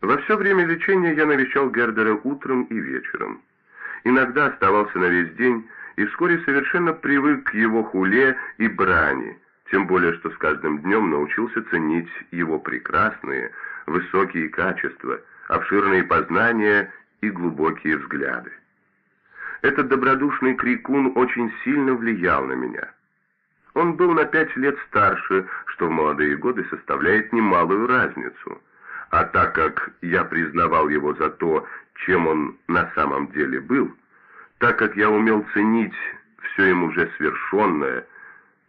Во все время лечения я навещал Гердера утром и вечером. Иногда оставался на весь день и вскоре совершенно привык к его хуле и брани, тем более что с каждым днем научился ценить его прекрасные, высокие качества, обширные познания и глубокие взгляды. Этот добродушный крикун очень сильно влиял на меня. Он был на пять лет старше, что в молодые годы составляет немалую разницу. А так как я признавал его за то, чем он на самом деле был, так как я умел ценить все им уже свершенное,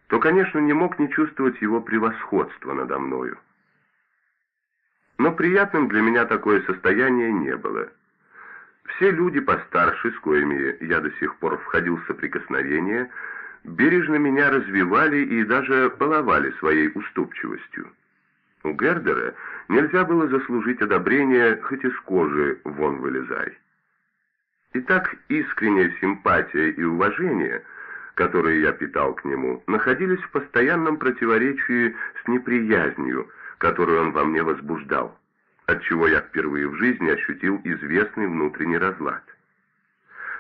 то, конечно, не мог не чувствовать его превосходства надо мною. Но приятным для меня такое состояние не было. Все люди постарше, с коими я до сих пор входил в соприкосновение, бережно меня развивали и даже баловали своей уступчивостью. У Гердера нельзя было заслужить одобрение, хоть из кожи вон вылезай. И так искренняя симпатия и уважение, которые я питал к нему, находились в постоянном противоречии с неприязнью, которую он во мне возбуждал, отчего я впервые в жизни ощутил известный внутренний разлад.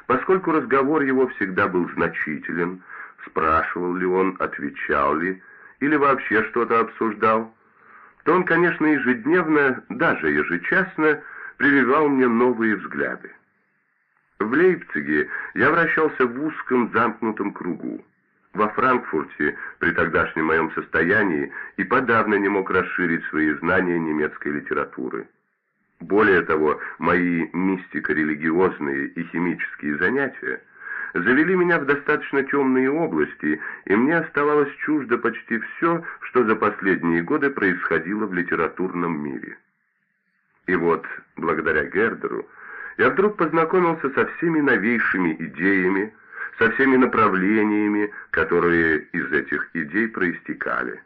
Поскольку разговор его всегда был значителен, спрашивал ли он, отвечал ли, или вообще что-то обсуждал, то он, конечно, ежедневно, даже ежечасно, прививал мне новые взгляды. В Лейпциге я вращался в узком замкнутом кругу. Во Франкфурте, при тогдашнем моем состоянии, и подавно не мог расширить свои знания немецкой литературы. Более того, мои мистико-религиозные и химические занятия завели меня в достаточно темные области, и мне оставалось чуждо почти все, что за последние годы происходило в литературном мире. И вот, благодаря Гердеру, я вдруг познакомился со всеми новейшими идеями, со всеми направлениями, которые из этих идей проистекали.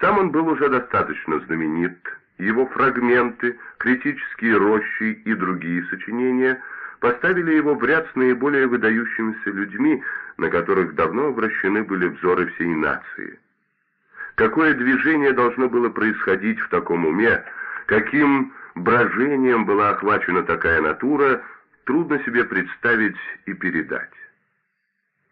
Сам он был уже достаточно знаменит, его фрагменты, критические рощи и другие сочинения – поставили его в ряд с наиболее выдающимися людьми, на которых давно обращены были взоры всей нации. Какое движение должно было происходить в таком уме, каким брожением была охвачена такая натура, трудно себе представить и передать.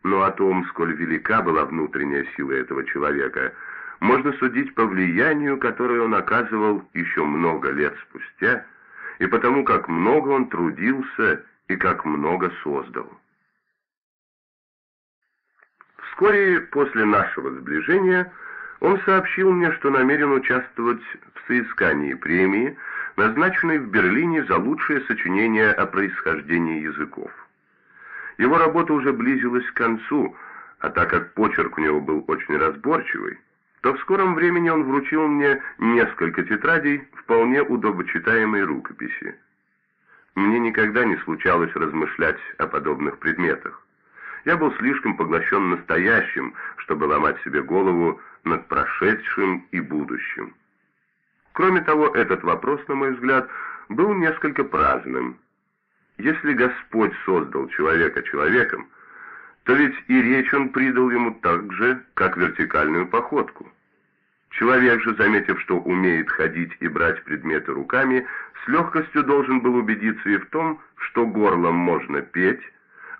Но о том, сколь велика была внутренняя сила этого человека, можно судить по влиянию, которое он оказывал еще много лет спустя, и потому как много он трудился и как много создал. Вскоре после нашего сближения он сообщил мне, что намерен участвовать в соискании премии, назначенной в Берлине за лучшее сочинение о происхождении языков. Его работа уже близилась к концу, а так как почерк у него был очень разборчивый, то в скором времени он вручил мне несколько тетрадей вполне удобочитаемой рукописи. Мне никогда не случалось размышлять о подобных предметах. Я был слишком поглощен настоящим, чтобы ломать себе голову над прошедшим и будущим. Кроме того, этот вопрос, на мой взгляд, был несколько праздным. Если Господь создал человека человеком, то ведь и речь он придал ему так же, как вертикальную походку. Человек же, заметив, что умеет ходить и брать предметы руками, с легкостью должен был убедиться и в том, что горлом можно петь,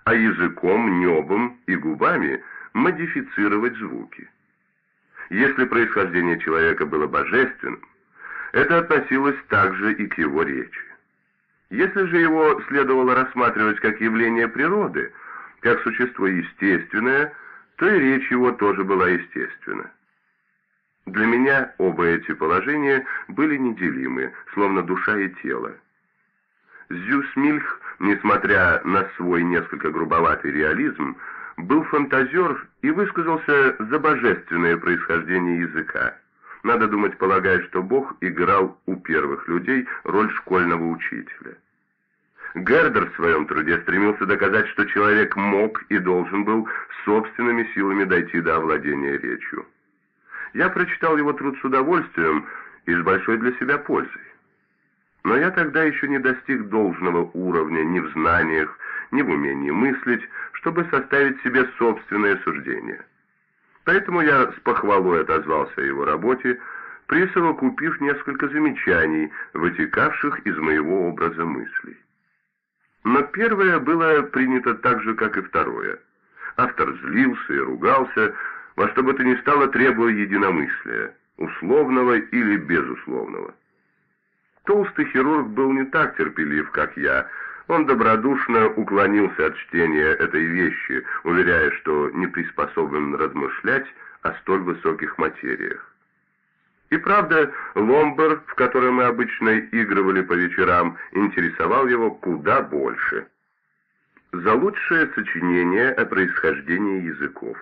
а языком, небом и губами модифицировать звуки. Если происхождение человека было божественным, это относилось также и к его речи. Если же его следовало рассматривать как явление природы, как существо естественное, то и речь его тоже была естественна. Для меня оба эти были неделимы, словно душа и тело. Зюсмильх, несмотря на свой несколько грубоватый реализм, был фантазер и высказался за божественное происхождение языка. Надо думать, полагая, что Бог играл у первых людей роль школьного учителя. Гердер в своем труде стремился доказать, что человек мог и должен был собственными силами дойти до овладения речью. Я прочитал его труд с удовольствием и с большой для себя пользой. Но я тогда еще не достиг должного уровня ни в знаниях, ни в умении мыслить, чтобы составить себе собственное суждение. Поэтому я с похвалой отозвался о его работе, присовокупив несколько замечаний, вытекавших из моего образа мыслей. Но первое было принято так же, как и второе. Автор злился и ругался, во что бы то ни стало требуя единомыслия, условного или безусловного. Толстый хирург был не так терпелив, как я. Он добродушно уклонился от чтения этой вещи, уверяя, что не приспособлен размышлять о столь высоких материях. И правда, ломбер, в который мы обычно игрывали по вечерам, интересовал его куда больше. За лучшее сочинение о происхождении языков.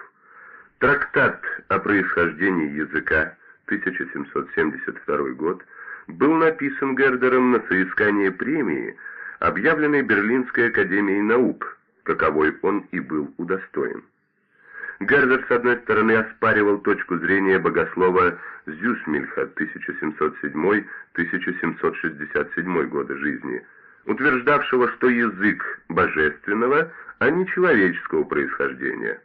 Трактат о происхождении языка, 1772 год, был написан Гердером на соискание премии, объявленной Берлинской академией наук, каковой он и был удостоен. Гердер, с одной стороны, оспаривал точку зрения богослова Зюсмильха 1707-1767 года жизни, утверждавшего, что язык божественного, а не человеческого происхождения.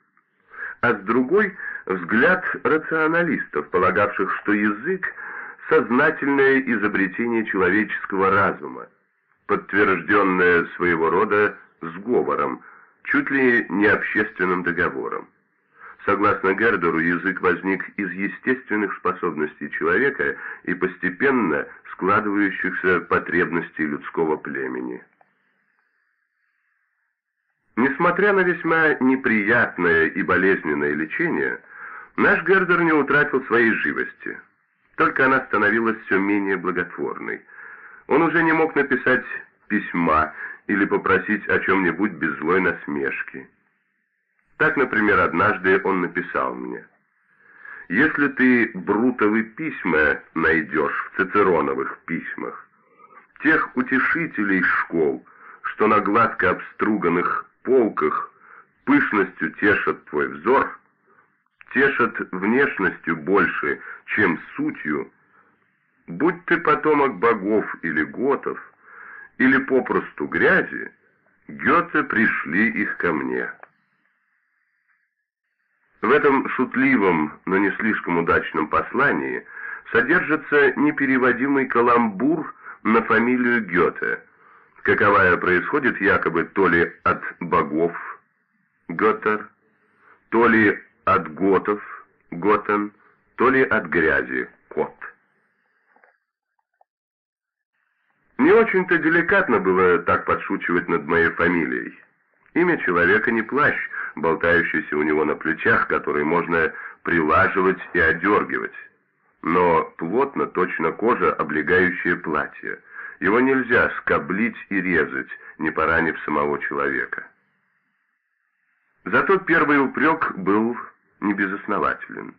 А с другой – взгляд рационалистов, полагавших, что язык – сознательное изобретение человеческого разума, подтвержденное своего рода сговором, чуть ли не общественным договором. Согласно Гердеру, язык возник из естественных способностей человека и постепенно складывающихся потребностей людского племени. Несмотря на весьма неприятное и болезненное лечение, наш Гердер не утратил своей живости. Только она становилась все менее благотворной. Он уже не мог написать письма или попросить о чем-нибудь без злой насмешки. Так, например, однажды он написал мне. «Если ты брутовые письма найдешь в цицероновых письмах, тех утешителей школ, что на гладко обструганных полках пышностью тешат твой взор, тешат внешностью больше, чем сутью, будь ты потомок богов или готов, или попросту грязи, Гёте пришли их ко мне». В этом шутливом, но не слишком удачном послании содержится непереводимый каламбур на фамилию Гёте, каковая происходит якобы то ли от богов Готер, то ли от готов Готен, то ли от грязи Кот. Не очень-то деликатно было так подшучивать над моей фамилией. Имя человека не плащ, болтающийся у него на плечах, который можно прилаживать и одергивать. Но плотно, точно кожа, облегающая платье. Его нельзя скоблить и резать, не поранив самого человека. Зато первый упрек был небезоснователен.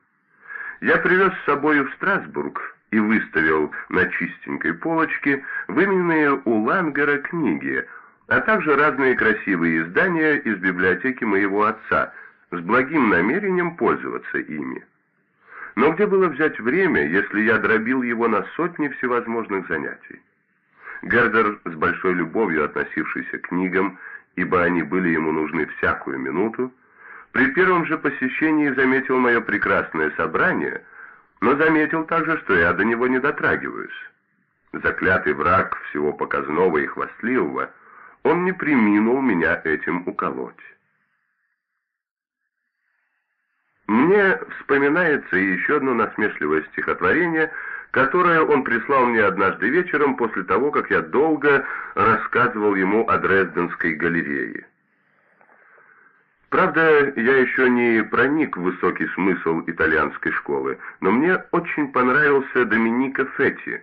Я привез с собою в Страсбург и выставил на чистенькой полочке вымененные у Лангера книги а также разные красивые издания из библиотеки моего отца с благим намерением пользоваться ими. Но где было взять время, если я дробил его на сотни всевозможных занятий? Гердер, с большой любовью относившийся к книгам, ибо они были ему нужны всякую минуту, при первом же посещении заметил мое прекрасное собрание, но заметил также, что я до него не дотрагиваюсь. Заклятый враг всего показного и хвастливого — он не приминул меня этим уколоть. Мне вспоминается еще одно насмешливое стихотворение, которое он прислал мне однажды вечером после того, как я долго рассказывал ему о Дрезденской галерее. Правда, я еще не проник в высокий смысл итальянской школы, но мне очень понравился Доминика Фетти,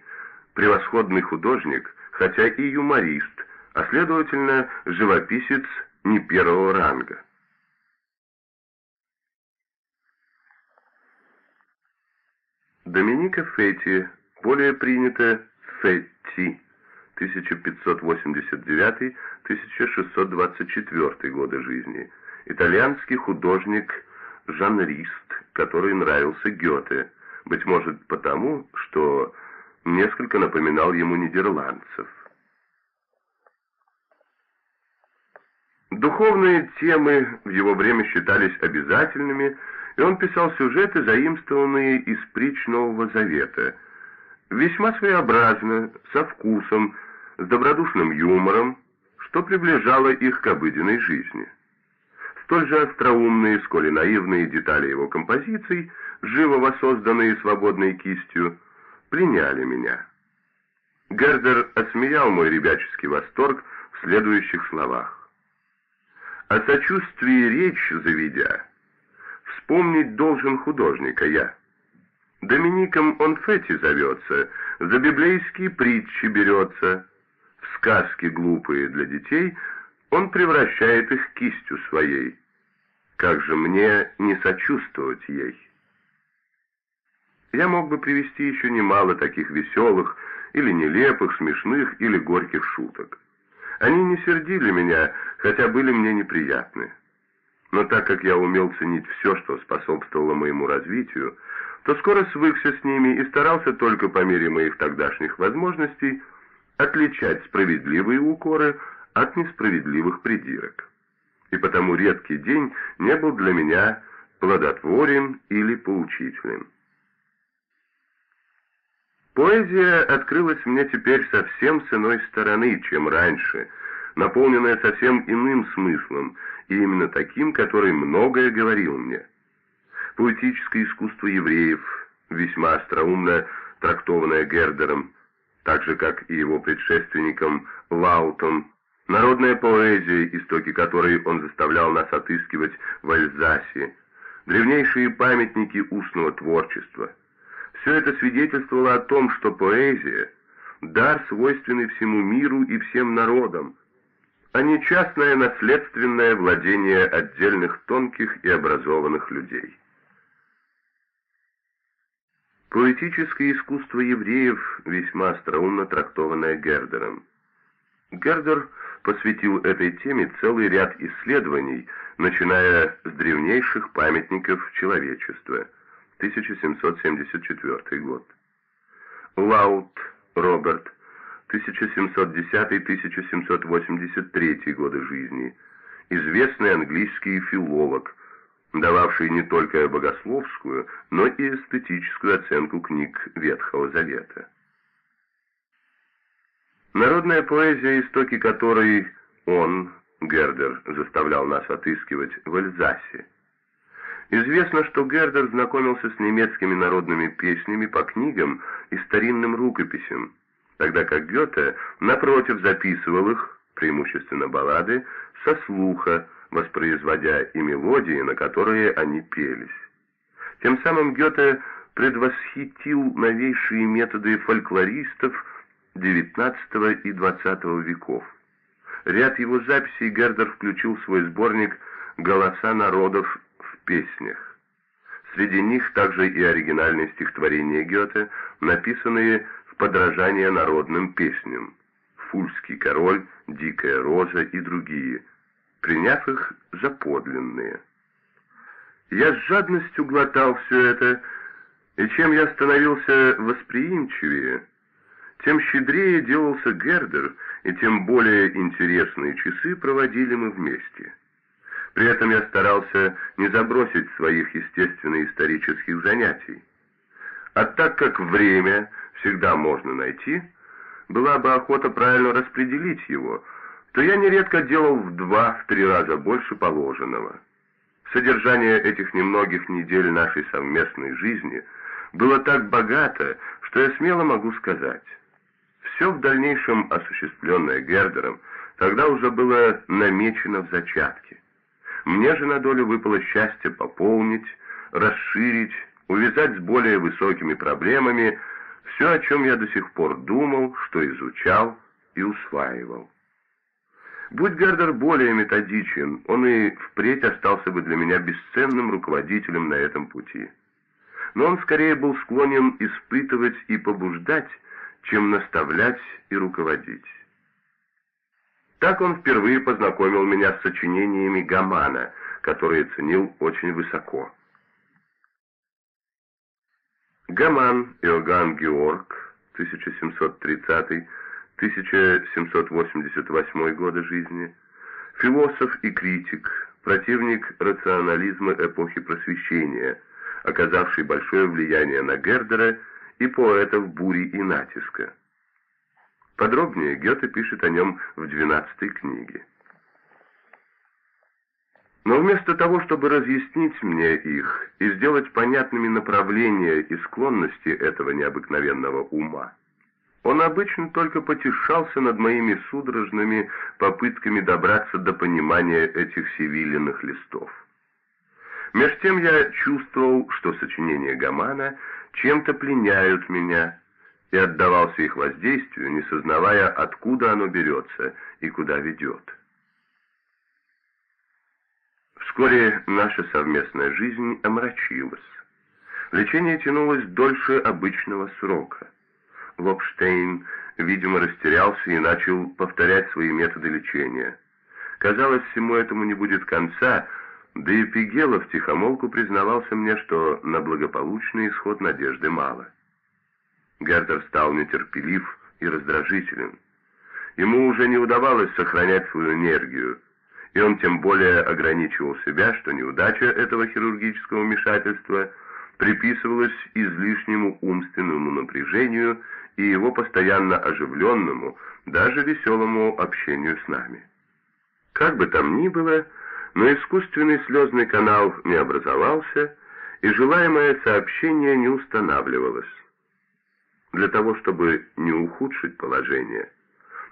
превосходный художник, хотя и юморист, а следовательно, живописец не первого ранга. Доминика Фетти, более принято Фетти, 1589-1624 годы жизни, итальянский художник-жанрист, который нравился Гёте, быть может потому, что несколько напоминал ему нидерландцев. Духовные темы в его время считались обязательными, и он писал сюжеты, заимствованные из притч Нового Завета, весьма своеобразно, со вкусом, с добродушным юмором, что приближало их к обыденной жизни. Столь же остроумные, сколь и наивные детали его композиций, живо воссозданные свободной кистью, приняли меня. Гердер осмеял мой ребяческий восторг в следующих словах. «О сочувствии речь заведя, вспомнить должен художника я. Домиником он Фетти зовется, за библейские притчи берется, в сказки глупые для детей он превращает их кистью своей. Как же мне не сочувствовать ей?» Я мог бы привести еще немало таких веселых, или нелепых, смешных или горьких шуток. Они не сердили меня, хотя были мне неприятны. Но так как я умел ценить все, что способствовало моему развитию, то скоро свыкся с ними и старался только по мере моих тогдашних возможностей отличать справедливые укоры от несправедливых придирок. И потому редкий день не был для меня плодотворен или поучителен. Поэзия открылась мне теперь совсем с иной стороны, чем раньше, наполненная совсем иным смыслом, и именно таким, который многое говорил мне. Поэтическое искусство евреев, весьма остроумно трактованное Гердером, так же, как и его предшественником Лаутом, народная поэзия, истоки которой он заставлял нас отыскивать в Альзасе, древнейшие памятники устного творчества — все это свидетельствовало о том, что поэзия — дар, свойственный всему миру и всем народам, а не частное наследственное владение отдельных тонких и образованных людей. Поэтическое искусство евреев весьма остроумно трактованное Гердером. Гердер посвятил этой теме целый ряд исследований, начиная с древнейших памятников человечества — 1774 год. Лаут Роберт, 1710-1783 годы жизни, известный английский филолог, дававший не только богословскую, но и эстетическую оценку книг Ветхого Завета. Народная поэзия, истоки которой он, Гердер, заставлял нас отыскивать в Эльзасе, Известно, что Гердер знакомился с немецкими народными песнями по книгам и старинным рукописям, тогда как Гёте, напротив, записывал их, преимущественно баллады, со слуха, воспроизводя и мелодии, на которые они пелись. Тем самым Гёте предвосхитил новейшие методы фольклористов XIX и XX веков. Ряд его записей Гердер включил в свой сборник «Голоса народов песнях. Среди них также и оригинальные стихотворения Гёте, написанные в подражание народным песням «Фульский король», «Дикая роза» и другие, приняв их за подлинные. Я с жадностью глотал все это, и чем я становился восприимчивее, тем щедрее делался Гердер, и тем более интересные часы проводили мы вместе. При этом я старался не забросить своих естественно-исторических занятий. А так как время всегда можно найти, была бы охота правильно распределить его, то я нередко делал в два-три раза больше положенного. Содержание этих немногих недель нашей совместной жизни было так богато, что я смело могу сказать. Все в дальнейшем осуществленное Гердером тогда уже было намечено в зачатке. Мне же на долю выпало счастье пополнить, расширить, увязать с более высокими проблемами все, о чем я до сих пор думал, что изучал и усваивал. Будь Гердер более методичен, он и впредь остался бы для меня бесценным руководителем на этом пути. Но он скорее был склонен испытывать и побуждать, чем наставлять и руководить. Так он впервые познакомил меня с сочинениями Гамана, которые ценил очень высоко. Гаман Иоганн Георг, 1730-1788 годы жизни, философ и критик, противник рационализма эпохи Просвещения, оказавший большое влияние на Гердера и поэтов бури и натиска. Подробнее Гёте пишет о нем в двенадцатой книге. Но вместо того, чтобы разъяснить мне их и сделать понятными направления и склонности этого необыкновенного ума, он обычно только потешался над моими судорожными попытками добраться до понимания этих севилиных листов. Меж тем я чувствовал, что сочинения Гамана чем-то пленяют меня, и отдавался их воздействию, не сознавая, откуда оно берется и куда ведет. Вскоре наша совместная жизнь омрачилась. Лечение тянулось дольше обычного срока. Лобштейн, видимо, растерялся и начал повторять свои методы лечения. Казалось, всему этому не будет конца, да и Пигелов тихомолку признавался мне, что на благополучный исход надежды мало. Гердер стал нетерпелив и раздражителен. Ему уже не удавалось сохранять свою энергию, и он тем более ограничивал себя, что неудача этого хирургического вмешательства приписывалась излишнему умственному напряжению и его постоянно оживленному, даже веселому общению с нами. Как бы там ни было, но искусственный слезный канал не образовался, и желаемое сообщение не устанавливалось. Для того, чтобы не ухудшить положение,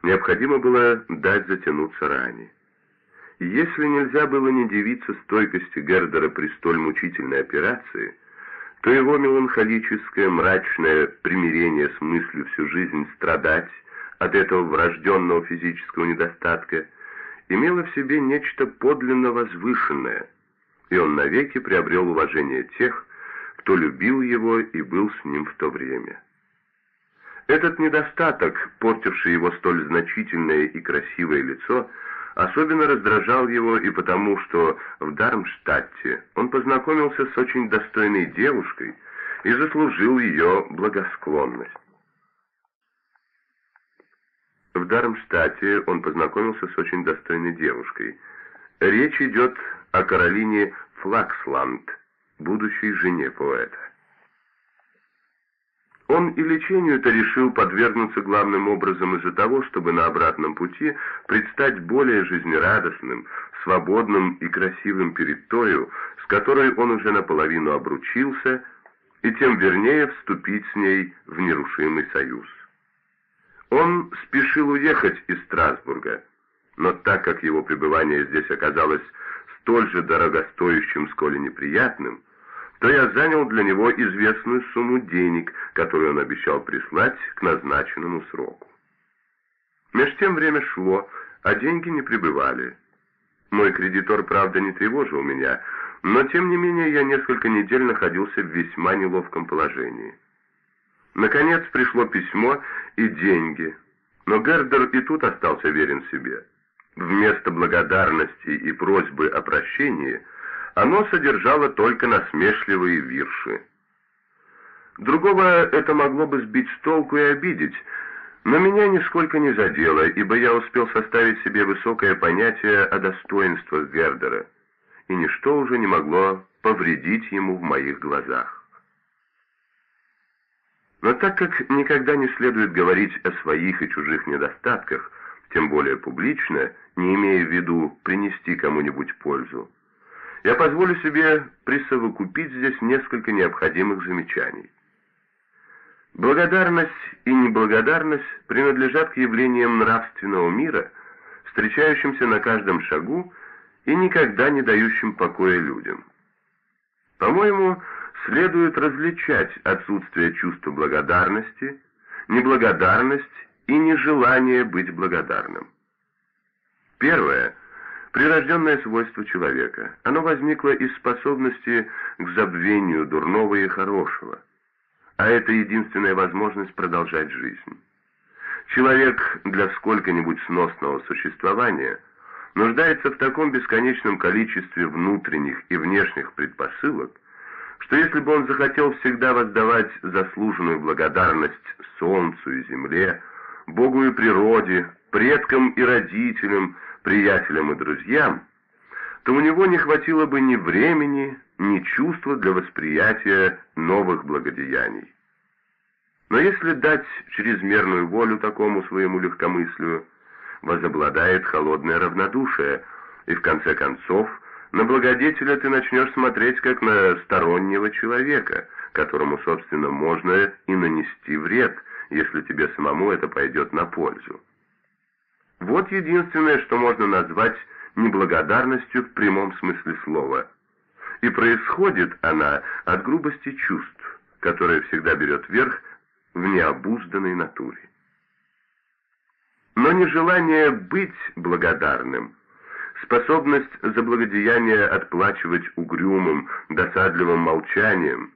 необходимо было дать затянуться ране. Если нельзя было не дивиться стойкости Гердера при столь мучительной операции, то его меланхолическое, мрачное примирение с мыслью всю жизнь страдать от этого врожденного физического недостатка имело в себе нечто подлинно возвышенное, и он навеки приобрел уважение тех, кто любил его и был с ним в то время. Этот недостаток, портивший его столь значительное и красивое лицо, особенно раздражал его и потому, что в Дармштадте он познакомился с очень достойной девушкой и заслужил ее благосклонность. В Дармштадте он познакомился с очень достойной девушкой. Речь идет о Каролине Флаксланд, будущей жене поэта. И лечению-то решил подвергнуться главным образом из-за того, чтобы на обратном пути предстать более жизнерадостным, свободным и красивым перед тою, с которой он уже наполовину обручился, и тем вернее вступить с ней в нерушимый союз. Он спешил уехать из Страсбурга, но так как его пребывание здесь оказалось столь же дорогостоящим, сколь и неприятным, то я занял для него известную сумму денег, которую он обещал прислать к назначенному сроку. Меж тем время шло, а деньги не прибывали. Мой кредитор, правда, не тревожил меня, но тем не менее я несколько недель находился в весьма неловком положении. Наконец пришло письмо и деньги, но Гердер и тут остался верен себе. Вместо благодарности и просьбы о прощении – оно содержало только насмешливые вирши. Другого это могло бы сбить с толку и обидеть, но меня нисколько не задело, ибо я успел составить себе высокое понятие о достоинствах Гердера, и ничто уже не могло повредить ему в моих глазах. Но так как никогда не следует говорить о своих и чужих недостатках, тем более публично, не имея в виду принести кому-нибудь пользу, я позволю себе присовокупить здесь несколько необходимых замечаний. Благодарность и неблагодарность принадлежат к явлениям нравственного мира, встречающимся на каждом шагу и никогда не дающим покоя людям. По-моему, следует различать отсутствие чувства благодарности, неблагодарность и нежелание быть благодарным. Первое – Прирожденное свойство человека. Оно возникло из способности к забвению дурного и хорошего. А это единственная возможность продолжать жизнь. Человек для сколько-нибудь сносного существования нуждается в таком бесконечном количестве внутренних и внешних предпосылок, что если бы он захотел всегда воздавать заслуженную благодарность солнцу и земле, Богу и природе, предкам и родителям, приятелям и друзьям, то у него не хватило бы ни времени, ни чувства для восприятия новых благодеяний. Но если дать чрезмерную волю такому своему легкомыслию, возобладает холодное равнодушие, и в конце концов на благодетеля ты начнешь смотреть как на стороннего человека, которому, собственно, можно и нанести вред, если тебе самому это пойдет на пользу. Вот единственное, что можно назвать неблагодарностью в прямом смысле слова. И происходит она от грубости чувств, которая всегда берет верх в необузданной натуре. Но нежелание быть благодарным, способность за благодеяние отплачивать угрюмым, досадливым молчанием,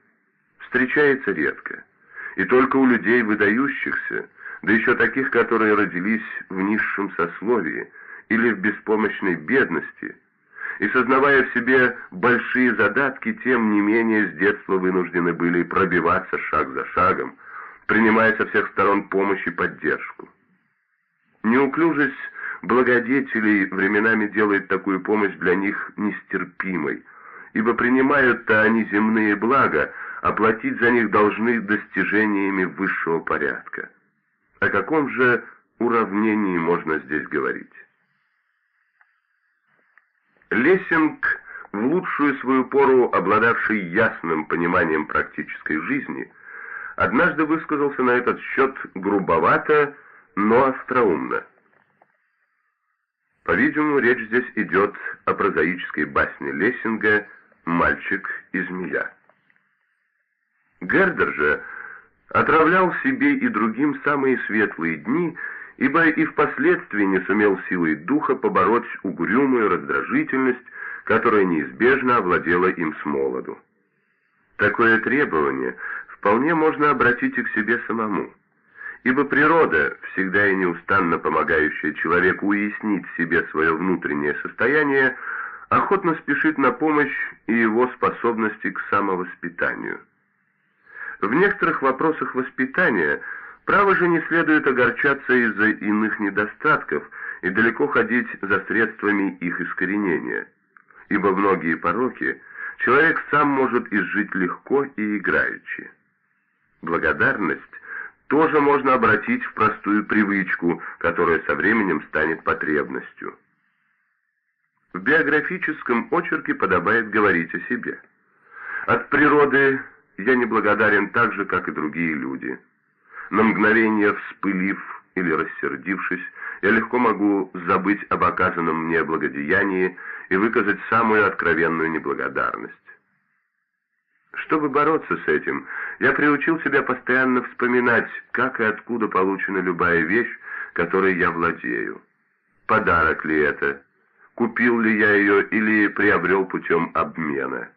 встречается редко, и только у людей выдающихся, да еще таких, которые родились в низшем сословии или в беспомощной бедности, и, сознавая в себе большие задатки, тем не менее с детства вынуждены были пробиваться шаг за шагом, принимая со всех сторон помощь и поддержку. Неуклюжесть благодетелей временами делает такую помощь для них нестерпимой, ибо принимают-то они земные блага, а платить за них должны достижениями высшего порядка. О каком же уравнении можно здесь говорить? Лессинг, в лучшую свою пору обладавший ясным пониманием практической жизни, однажды высказался на этот счет грубовато, но остроумно. По-видимому, речь здесь идет о прозаической басне Лессинга «Мальчик и змея». Гердер же отравлял себе и другим самые светлые дни, ибо и впоследствии не сумел силой духа побороть угрюмую раздражительность, которая неизбежно овладела им с молоду. Такое требование вполне можно обратить и к себе самому, ибо природа, всегда и неустанно помогающая человеку уяснить себе свое внутреннее состояние, охотно спешит на помощь и его способности к самовоспитанию. В некоторых вопросах воспитания право же не следует огорчаться из-за иных недостатков и далеко ходить за средствами их искоренения, ибо многие пороки человек сам может изжить легко и играючи. Благодарность тоже можно обратить в простую привычку, которая со временем станет потребностью. В биографическом очерке подобает говорить о себе. От природы я неблагодарен так же, как и другие люди. На мгновение вспылив или рассердившись, я легко могу забыть об оказанном мне благодеянии и выказать самую откровенную неблагодарность. Чтобы бороться с этим, я приучил себя постоянно вспоминать, как и откуда получена любая вещь, которой я владею. Подарок ли это? Купил ли я ее или приобрел путем обмена?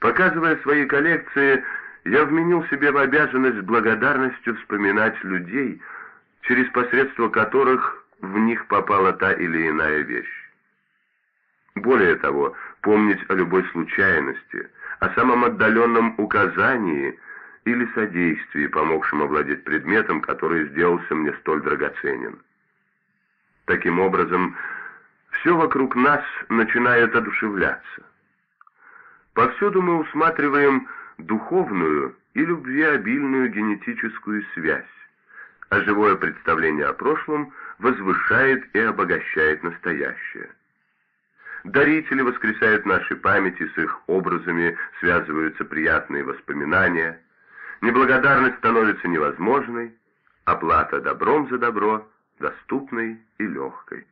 Показывая свои коллекции, я вменил себе в обязанность благодарностью вспоминать людей, через посредство которых в них попала та или иная вещь. Более того, помнить о любой случайности, о самом отдаленном указании или содействии, помогшем овладеть предметом, который сделался мне столь драгоценен. Таким образом, все вокруг нас начинает одушевляться. Повсюду мы усматриваем духовную и любвеобильную генетическую связь, а живое представление о прошлом возвышает и обогащает настоящее. Дарители воскресают наши памяти, с их образами связываются приятные воспоминания, неблагодарность становится невозможной, оплата добром за добро доступной и легкой.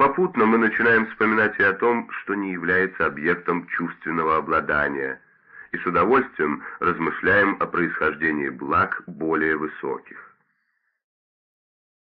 Попутно мы начинаем вспоминать и о том, что не является объектом чувственного обладания, и с удовольствием размышляем о происхождении благ более высоких.